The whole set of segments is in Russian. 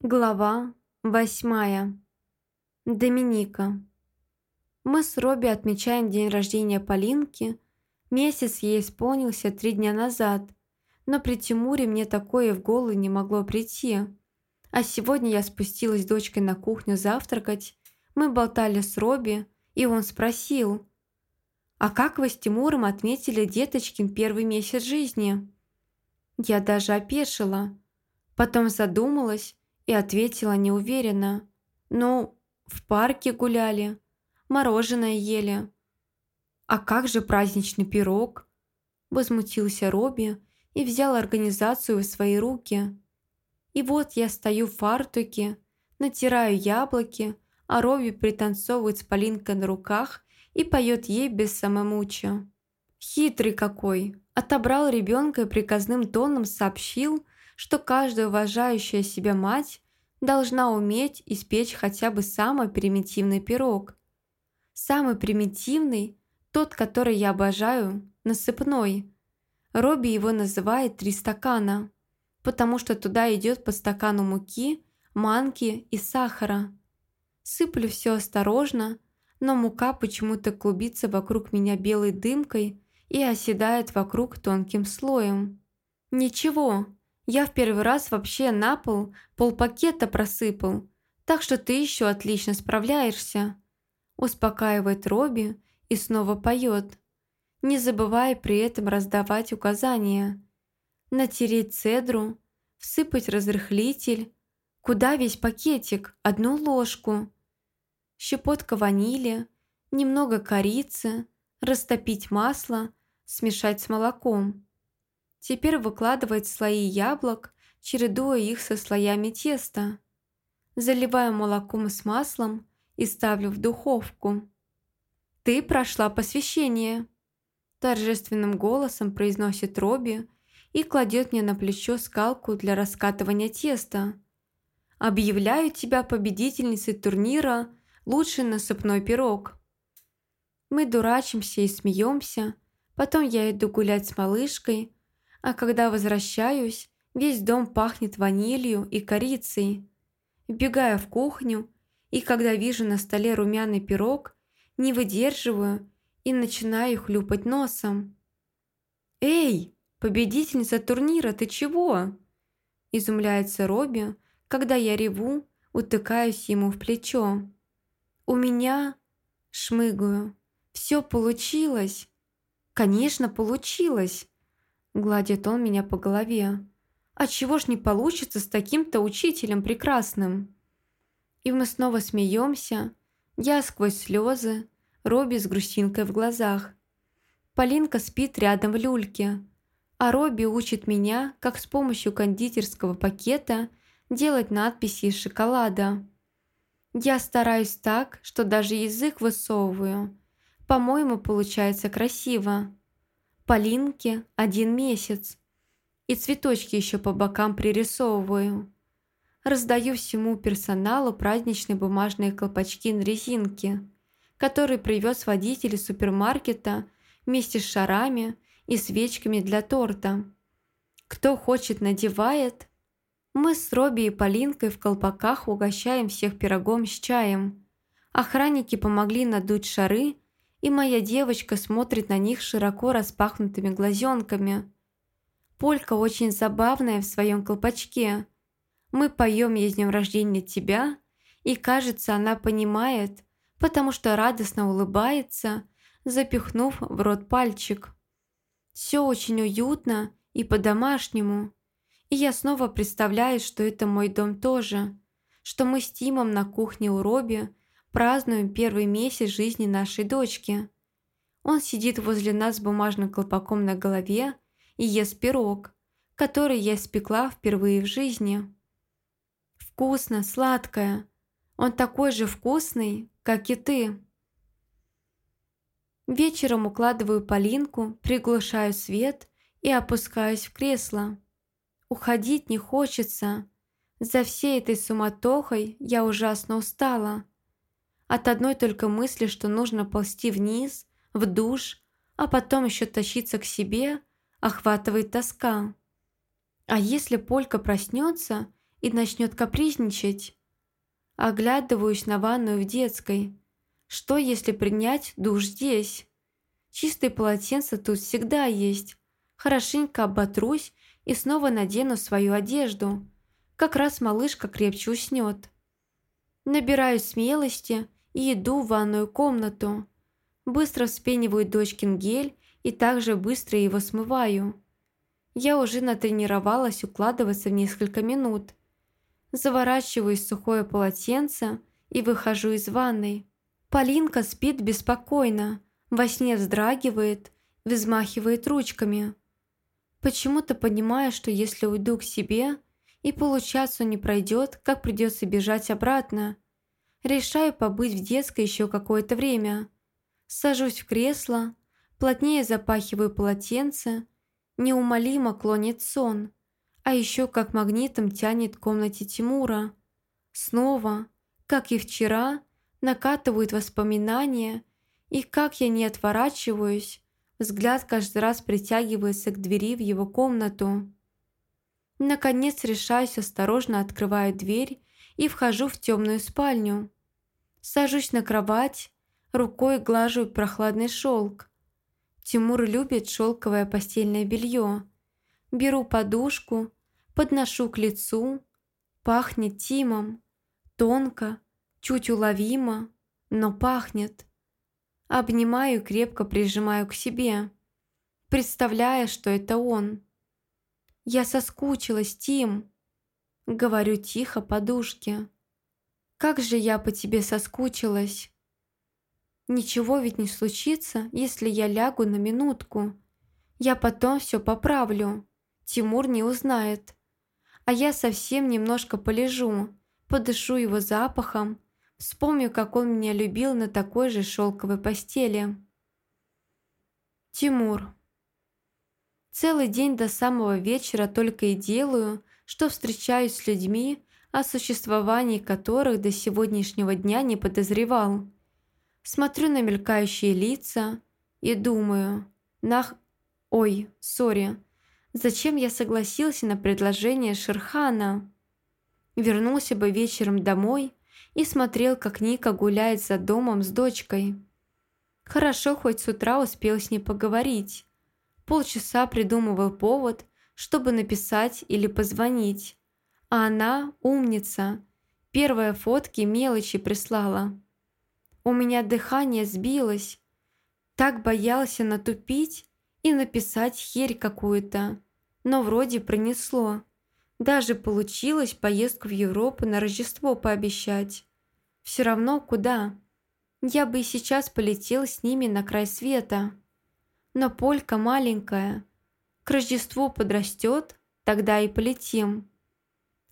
Глава восьмая. Доминика. Мы с Робби отмечаем день рождения Полинки. Месяц ей исполнился три дня назад, но при Тимуре мне такое в голову не могло прийти. А сегодня я спустилась с дочкой на кухню завтракать. Мы болтали с Робби, и он спросил, «А как вы с Тимуром отметили деточкин первый месяц жизни?» Я даже опешила. Потом задумалась, и ответила неуверенно. «Ну, в парке гуляли, мороженое ели». «А как же праздничный пирог?» Возмутился Робби и взял организацию в свои руки. И вот я стою в фартуке, натираю яблоки, а Робби пританцовывает с Полинкой на руках и поет ей без самомучия. Хитрый какой! Отобрал ребенка и приказным тоном сообщил, что каждая уважающая себя мать должна уметь испечь хотя бы самый примитивный пирог. Самый примитивный – тот, который я обожаю, насыпной. Робби его называет «три стакана», потому что туда идет по стакану муки, манки и сахара. Сыплю все осторожно, но мука почему-то клубится вокруг меня белой дымкой и оседает вокруг тонким слоем. Ничего, я в первый раз вообще на пол полпакета просыпал, так что ты еще отлично справляешься. Успокаивает Робби и снова поет, не забывая при этом раздавать указания. Натереть цедру, всыпать разрыхлитель, куда весь пакетик, одну ложку, щепотка ванили, немного корицы, растопить масло, смешать с молоком. Теперь выкладывать слои яблок, чередуя их со слоями теста. Заливаю молоком с маслом и ставлю в духовку. «Ты прошла посвящение», – торжественным голосом произносит Робби и кладет мне на плечо скалку для раскатывания теста. «Объявляю тебя победительницей турнира «Лучший насыпной пирог». Мы дурачимся и смеемся, потом я иду гулять с малышкой – а когда возвращаюсь, весь дом пахнет ванилью и корицей. Вбегаю в кухню, и когда вижу на столе румяный пирог, не выдерживаю и начинаю хлюпать носом. «Эй, победительница турнира, ты чего?» Изумляется Робби, когда я реву, утыкаюсь ему в плечо. «У меня...» Шмыгаю. «Все получилось!» «Конечно, получилось!» Гладит он меня по голове. А чего ж не получится с таким-то учителем прекрасным? И мы снова смеемся. Я сквозь слезы, Робби с грустинкой в глазах. Полинка спит рядом в люльке. А Робби учит меня, как с помощью кондитерского пакета делать надписи из шоколада. Я стараюсь так, что даже язык высовываю. По-моему, получается красиво. Полинке один месяц. И цветочки еще по бокам пририсовываю. Раздаю всему персоналу праздничные бумажные колпачки на резинке, которые привез водитель из супермаркета вместе с шарами и свечками для торта. Кто хочет, надевает. Мы с Робби и Полинкой в колпаках угощаем всех пирогом с чаем. Охранники помогли надуть шары – и моя девочка смотрит на них широко распахнутыми глазенками. Полька очень забавная в своем колпачке. Мы поем ей с днем рождения тебя, и кажется, она понимает, потому что радостно улыбается, запихнув в рот пальчик. Все очень уютно и по-домашнему. И я снова представляю, что это мой дом тоже, что мы с Тимом на кухне у Робби Празднуем первый месяц жизни нашей дочки. Он сидит возле нас с бумажным колпаком на голове и ест пирог, который я испекла впервые в жизни. Вкусно, сладкое. Он такой же вкусный, как и ты. Вечером укладываю Полинку, приглушаю свет и опускаюсь в кресло. Уходить не хочется. За всей этой суматохой я ужасно устала. От одной только мысли, что нужно ползти вниз, в душ, а потом еще тащиться к себе, охватывает тоска. А если Полька проснется, и начнет капризничать. Оглядываюсь на ванную в детской. Что, если принять душ здесь? Чистые полотенца тут всегда есть. Хорошенько оботрусь и снова надену свою одежду. Как раз малышка крепче уснет. Набираю смелости и иду в ванную комнату. Быстро вспениваю дочкин гель и также быстро его смываю. Я уже натренировалась укладываться в несколько минут. Заворачиваюсь в сухое полотенце и выхожу из ванной. Полинка спит беспокойно, во сне вздрагивает, взмахивает ручками. Почему-то понимаю, что если уйду к себе, и получаться не пройдет, как придется бежать обратно. Решаю побыть в детской еще какое-то время. Сажусь в кресло, плотнее запахиваю полотенце, неумолимо клонит сон, а еще как магнитом тянет в комнате Тимура. Снова, как и вчера, накатывают воспоминания, и как я не отворачиваюсь, взгляд каждый раз притягивается к двери в его комнату. Наконец решаюсь, осторожно открываю дверь и вхожу в темную спальню. Сажусь на кровать, рукой глажу прохладный шелк. Тимур любит шелковое постельное белье. Беру подушку, подношу к лицу. Пахнет Тимом. Тонко, чуть уловимо, но пахнет. Обнимаю, крепко прижимаю к себе, представляя, что это он. «Я соскучилась, Тим!» Говорю тихо подушке. «Как же я по тебе соскучилась!» «Ничего ведь не случится, если я лягу на минутку. Я потом все поправлю. Тимур не узнает. А я совсем немножко полежу, подышу его запахом, вспомню, как он меня любил на такой же шелковой постели». Тимур. Целый день до самого вечера только и делаю, что встречаюсь с людьми, о существовании которых до сегодняшнего дня не подозревал. Смотрю на мелькающие лица и думаю, нах... Ой, сори, зачем я согласился на предложение Шерхана? Вернулся бы вечером домой и смотрел, как Ника гуляет за домом с дочкой. Хорошо, хоть с утра успел с ней поговорить полчаса придумывал повод, чтобы написать или позвонить. А она, умница, первые фотки мелочи прислала. У меня дыхание сбилось. Так боялся натупить и написать херь какую-то. Но вроде пронесло. Даже получилось поездку в Европу на Рождество пообещать. Все равно куда? Я бы и сейчас полетел с ними на край света но полька маленькая. К Рождеству подрастет, тогда и полетим.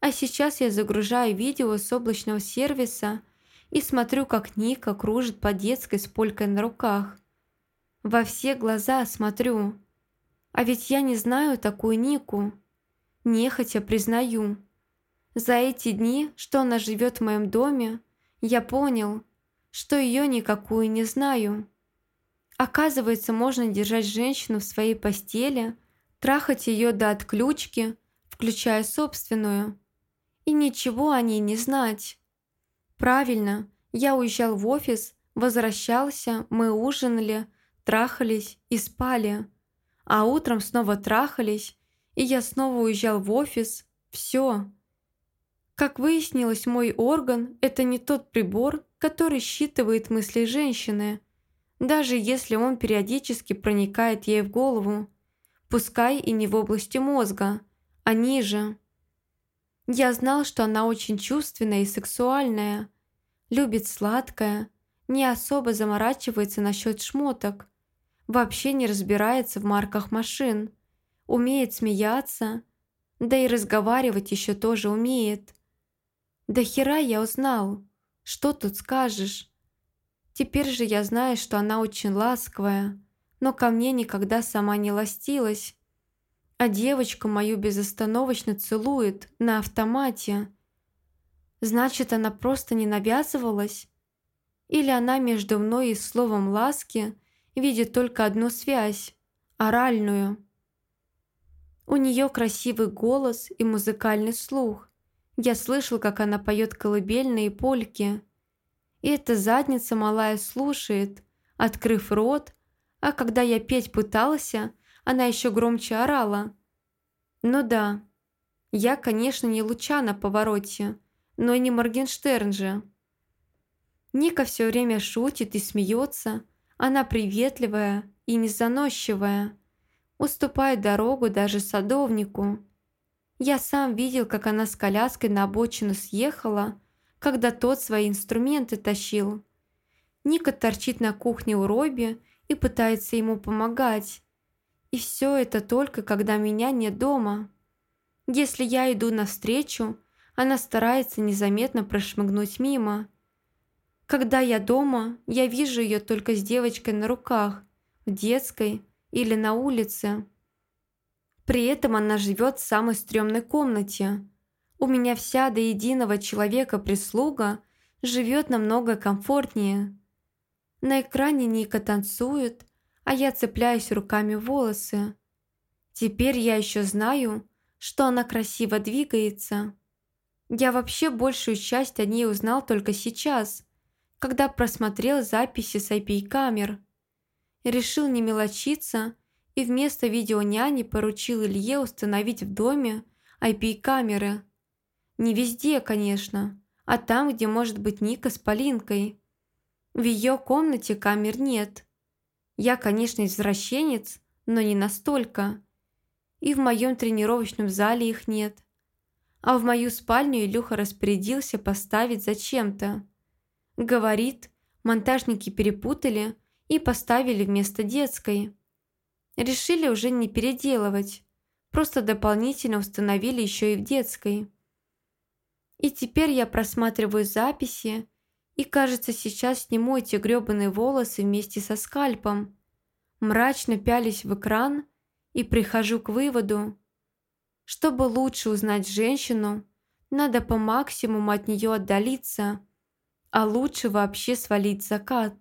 А сейчас я загружаю видео с облачного сервиса и смотрю, как Ника кружит по детской с полькой на руках. Во все глаза смотрю. А ведь я не знаю такую Нику. Нехотя признаю. За эти дни, что она живет в моем доме, я понял, что ее никакую не знаю. Оказывается, можно держать женщину в своей постели, трахать ее до отключки, включая собственную. И ничего о ней не знать. Правильно, я уезжал в офис, возвращался, мы ужинали, трахались и спали. А утром снова трахались, и я снова уезжал в офис. Все. Как выяснилось, мой орган – это не тот прибор, который считывает мысли женщины – даже если он периодически проникает ей в голову, пускай и не в области мозга, а ниже. Я знал, что она очень чувственная и сексуальная, любит сладкое, не особо заморачивается насчет шмоток, вообще не разбирается в марках машин, умеет смеяться, да и разговаривать еще тоже умеет. Да хера я узнал, что тут скажешь? Теперь же я знаю, что она очень ласковая, но ко мне никогда сама не ластилась. А девочку мою безостановочно целует на автомате. Значит, она просто не навязывалась? Или она между мной и словом ласки видит только одну связь – оральную? У нее красивый голос и музыкальный слух. Я слышал, как она поет колыбельные польки. И эта задница малая слушает, открыв рот, а когда я петь пытался, она еще громче орала. Ну да, я, конечно, не луча на повороте, но и не Моргенштерн же. Ника все время шутит и смеется, она приветливая и незаносчивая, уступает дорогу даже садовнику. Я сам видел, как она с коляской на обочину съехала, когда тот свои инструменты тащил. Ника торчит на кухне у Робби и пытается ему помогать. И все это только, когда меня нет дома. Если я иду навстречу, она старается незаметно прошмыгнуть мимо. Когда я дома, я вижу ее только с девочкой на руках, в детской или на улице. При этом она живет в самой стрёмной комнате. У меня вся до единого человека-прислуга живет намного комфортнее. На экране Ника танцует, а я цепляюсь руками в волосы. Теперь я еще знаю, что она красиво двигается. Я вообще большую часть о ней узнал только сейчас, когда просмотрел записи с IP-камер. Решил не мелочиться и вместо видеоняни поручил Илье установить в доме IP-камеры. Не везде, конечно, а там, где может быть Ника с Полинкой. В ее комнате камер нет. Я, конечно, извращенец, но не настолько. И в моем тренировочном зале их нет. А в мою спальню Илюха распорядился поставить зачем-то. Говорит, монтажники перепутали и поставили вместо детской. Решили уже не переделывать, просто дополнительно установили еще и в детской. И теперь я просматриваю записи, и кажется, сейчас сниму эти грёбаные волосы вместе со скальпом. Мрачно пялись в экран и прихожу к выводу. Чтобы лучше узнать женщину, надо по максимуму от нее отдалиться, а лучше вообще свалить закат.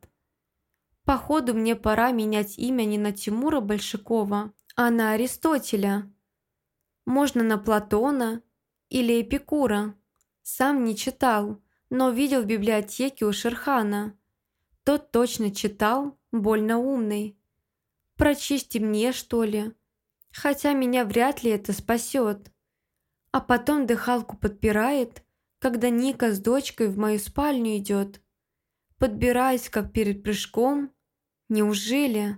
Походу, мне пора менять имя не на Тимура Большакова, а на Аристотеля. Можно на Платона или Эпикура. Сам не читал, но видел в библиотеке у Шерхана. Тот точно читал, больно умный. Прочисти мне, что ли. Хотя меня вряд ли это спасет. А потом дыхалку подпирает, когда Ника с дочкой в мою спальню идет. Подбираюсь, как перед прыжком, Неужели?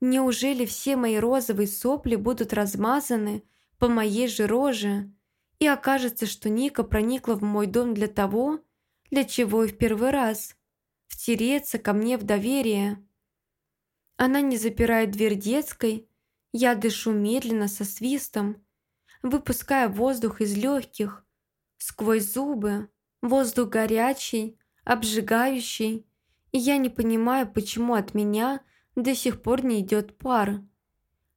Неужели все мои розовые сопли будут размазаны по моей же роже, и окажется, что Ника проникла в мой дом для того, для чего и в первый раз – втереться ко мне в доверие. Она не запирает дверь детской, я дышу медленно со свистом, выпуская воздух из легких, сквозь зубы, воздух горячий, обжигающий, и я не понимаю, почему от меня до сих пор не идет пар.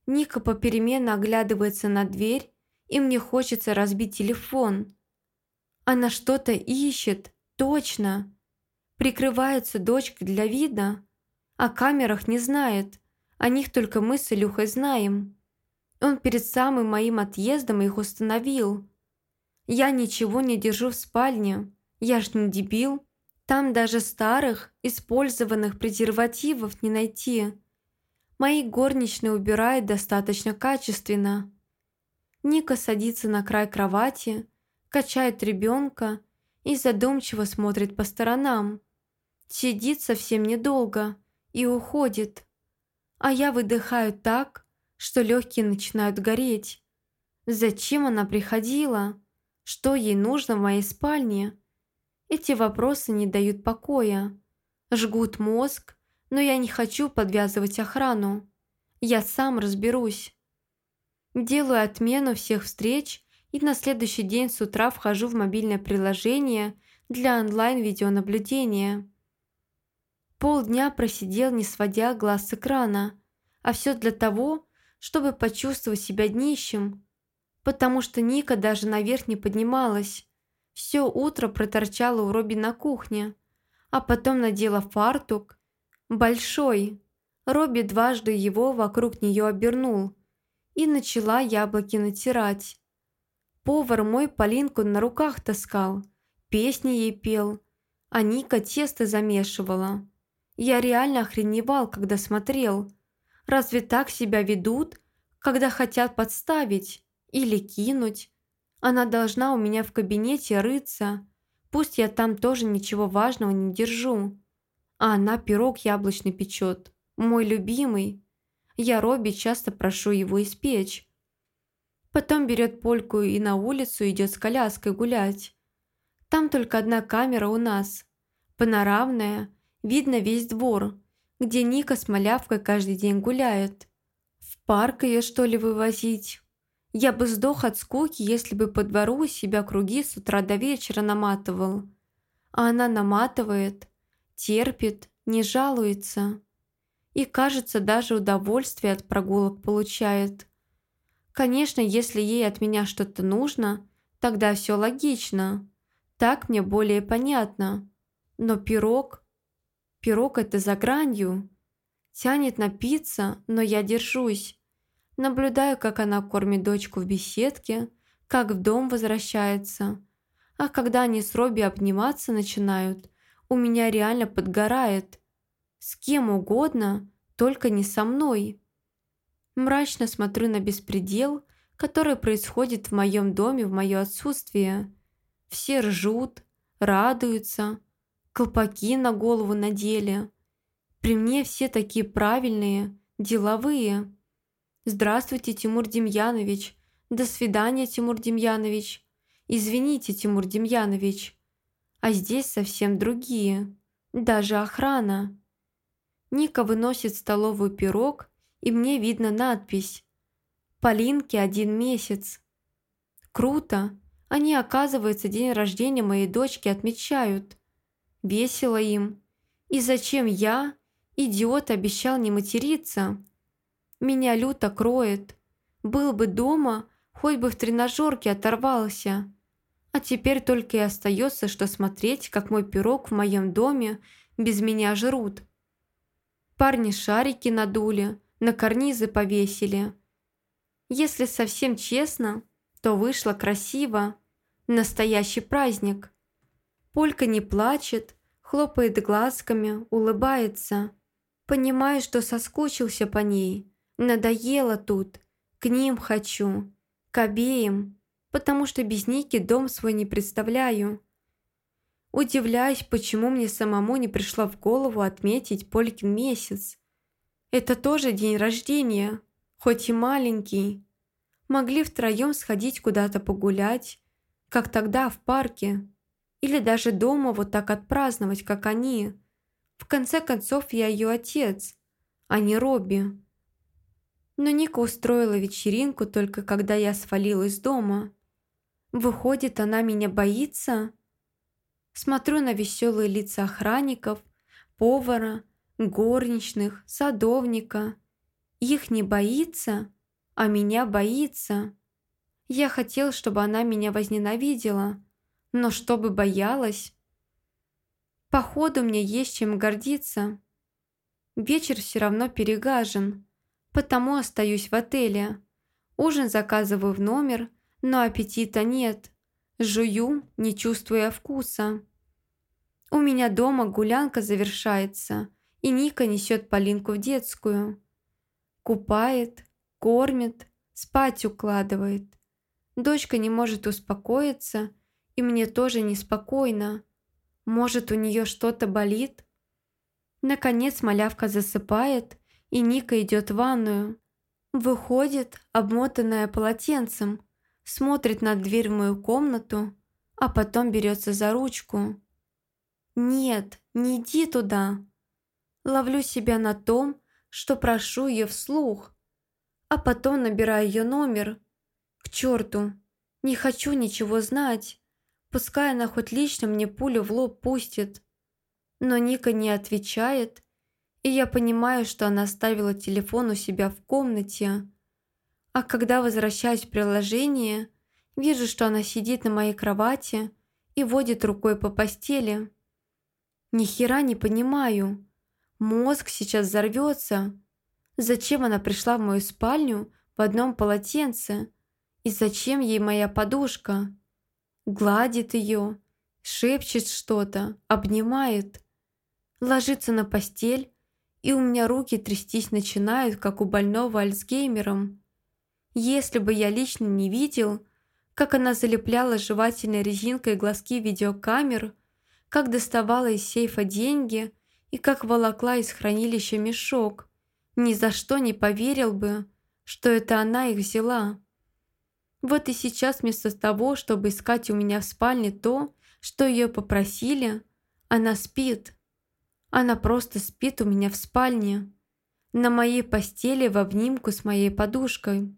Ника попеременно оглядывается на дверь, и мне хочется разбить телефон. Она что-то ищет, точно. Прикрывается дочкой для вида. О камерах не знает, о них только мы с Илюхой знаем. Он перед самым моим отъездом их установил. Я ничего не держу в спальне, я ж не дебил. Там даже старых, использованных презервативов не найти. Мои горничные убирают достаточно качественно. Ника садится на край кровати, качает ребенка и задумчиво смотрит по сторонам. Сидит совсем недолго и уходит. А я выдыхаю так, что легкие начинают гореть. Зачем она приходила? Что ей нужно в моей спальне? Эти вопросы не дают покоя. Жгут мозг, но я не хочу подвязывать охрану. Я сам разберусь. Делаю отмену всех встреч и на следующий день с утра вхожу в мобильное приложение для онлайн-видеонаблюдения. Полдня просидел, не сводя глаз с экрана, а все для того, чтобы почувствовать себя днищем, потому что Ника даже наверх не поднималась, все утро проторчала у Робби на кухне, а потом надела фартук. Большой. Робби дважды его вокруг нее обернул и начала яблоки натирать. Повар мой Полинку на руках таскал, песни ей пел, а Ника тесто замешивала. Я реально охреневал, когда смотрел. Разве так себя ведут, когда хотят подставить или кинуть? Она должна у меня в кабинете рыться. Пусть я там тоже ничего важного не держу. А она пирог яблочный печет. Мой любимый. Я Робби часто прошу его испечь. Потом берет польку и на улицу идет с коляской гулять. Там только одна камера у нас. Панорамная. Видно весь двор, где Ника с малявкой каждый день гуляет. В парк ее что ли вывозить? Я бы сдох от скуки, если бы по двору себя круги с утра до вечера наматывал. А она наматывает, терпит, не жалуется. И, кажется, даже удовольствие от прогулок получает. Конечно, если ей от меня что-то нужно, тогда все логично. Так мне более понятно. Но пирог... Пирог это за гранью. Тянет напиться, но я держусь. Наблюдаю, как она кормит дочку в беседке, как в дом возвращается. А когда они с Робби обниматься начинают, у меня реально подгорает. С кем угодно, только не со мной. Мрачно смотрю на беспредел, который происходит в моем доме в мое отсутствие. Все ржут, радуются, колпаки на голову надели. При мне все такие правильные, деловые. «Здравствуйте, Тимур Демьянович!» «До свидания, Тимур Демьянович!» «Извините, Тимур Демьянович!» А здесь совсем другие. Даже охрана. Ника выносит столовый пирог и мне видно надпись «Полинке один месяц». Круто. Они, оказывается, день рождения моей дочки отмечают. Весело им. И зачем я, идиот, обещал не материться? Меня люто кроет. Был бы дома, хоть бы в тренажерке оторвался. А теперь только и остается, что смотреть, как мой пирог в моем доме без меня жрут. Парни шарики надули, на карнизы повесили. Если совсем честно, то вышло красиво. Настоящий праздник. Полька не плачет, хлопает глазками, улыбается. Понимаю, что соскучился по ней. Надоело тут. К ним хочу. К обеим. Потому что без Ники дом свой не представляю. Удивляюсь, почему мне самому не пришло в голову отметить Полькин месяц. Это тоже день рождения, хоть и маленький. Могли втроем сходить куда-то погулять, как тогда в парке. Или даже дома вот так отпраздновать, как они. В конце концов, я ее отец, а не Робби. Но Ника устроила вечеринку только когда я свалил из дома. Выходит, она меня боится? Смотрю на веселые лица охранников, повара, горничных, садовника. Их не боится, а меня боится. Я хотел, чтобы она меня возненавидела, но чтобы боялась. Походу, мне есть чем гордиться. Вечер все равно перегажен, потому остаюсь в отеле. Ужин заказываю в номер, но аппетита нет. Жую, не чувствуя вкуса. У меня дома гулянка завершается – и Ника несет Полинку в детскую. Купает, кормит, спать укладывает. Дочка не может успокоиться, и мне тоже неспокойно. Может, у нее что-то болит? Наконец малявка засыпает, и Ника идет в ванную. Выходит, обмотанная полотенцем, смотрит на дверь в мою комнату, а потом берется за ручку. «Нет, не иди туда!» Ловлю себя на том, что прошу ее вслух, а потом набираю ее номер. К черту, не хочу ничего знать. Пускай она хоть лично мне пулю в лоб пустит. Но Ника не отвечает, и я понимаю, что она оставила телефон у себя в комнате. А когда возвращаюсь в приложение, вижу, что она сидит на моей кровати и водит рукой по постели. Ни хера не понимаю. Мозг сейчас взорвется. Зачем она пришла в мою спальню в одном полотенце? И зачем ей моя подушка? Гладит ее, шепчет что-то, обнимает. Ложится на постель, и у меня руки трястись начинают, как у больного Альцгеймером. Если бы я лично не видел, как она залепляла жевательной резинкой глазки видеокамер, как доставала из сейфа деньги и как волокла из хранилища мешок, ни за что не поверил бы, что это она их взяла. Вот и сейчас вместо того, чтобы искать у меня в спальне то, что ее попросили, она спит. Она просто спит у меня в спальне, на моей постели в обнимку с моей подушкой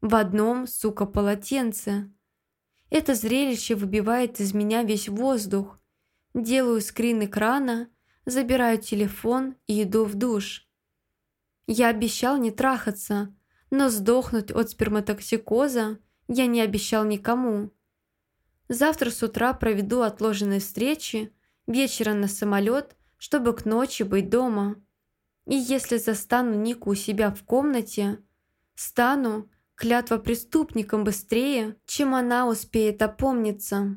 в одном, сука, полотенце. Это зрелище выбивает из меня весь воздух. Делаю скрин экрана, забираю телефон и иду в душ. Я обещал не трахаться, но сдохнуть от сперматоксикоза я не обещал никому. Завтра с утра проведу отложенные встречи, вечером на самолет, чтобы к ночи быть дома. И если застану Нику у себя в комнате, стану, клятва преступникам быстрее, чем она успеет опомниться.